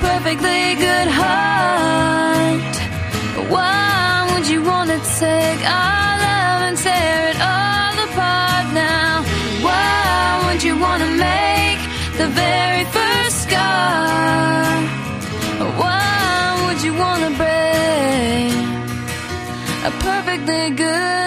perfectly good heart. Why would you wanna take our love and tear it all apart now? Why would you wanna make the very first scar? Why would you wanna break a perfectly good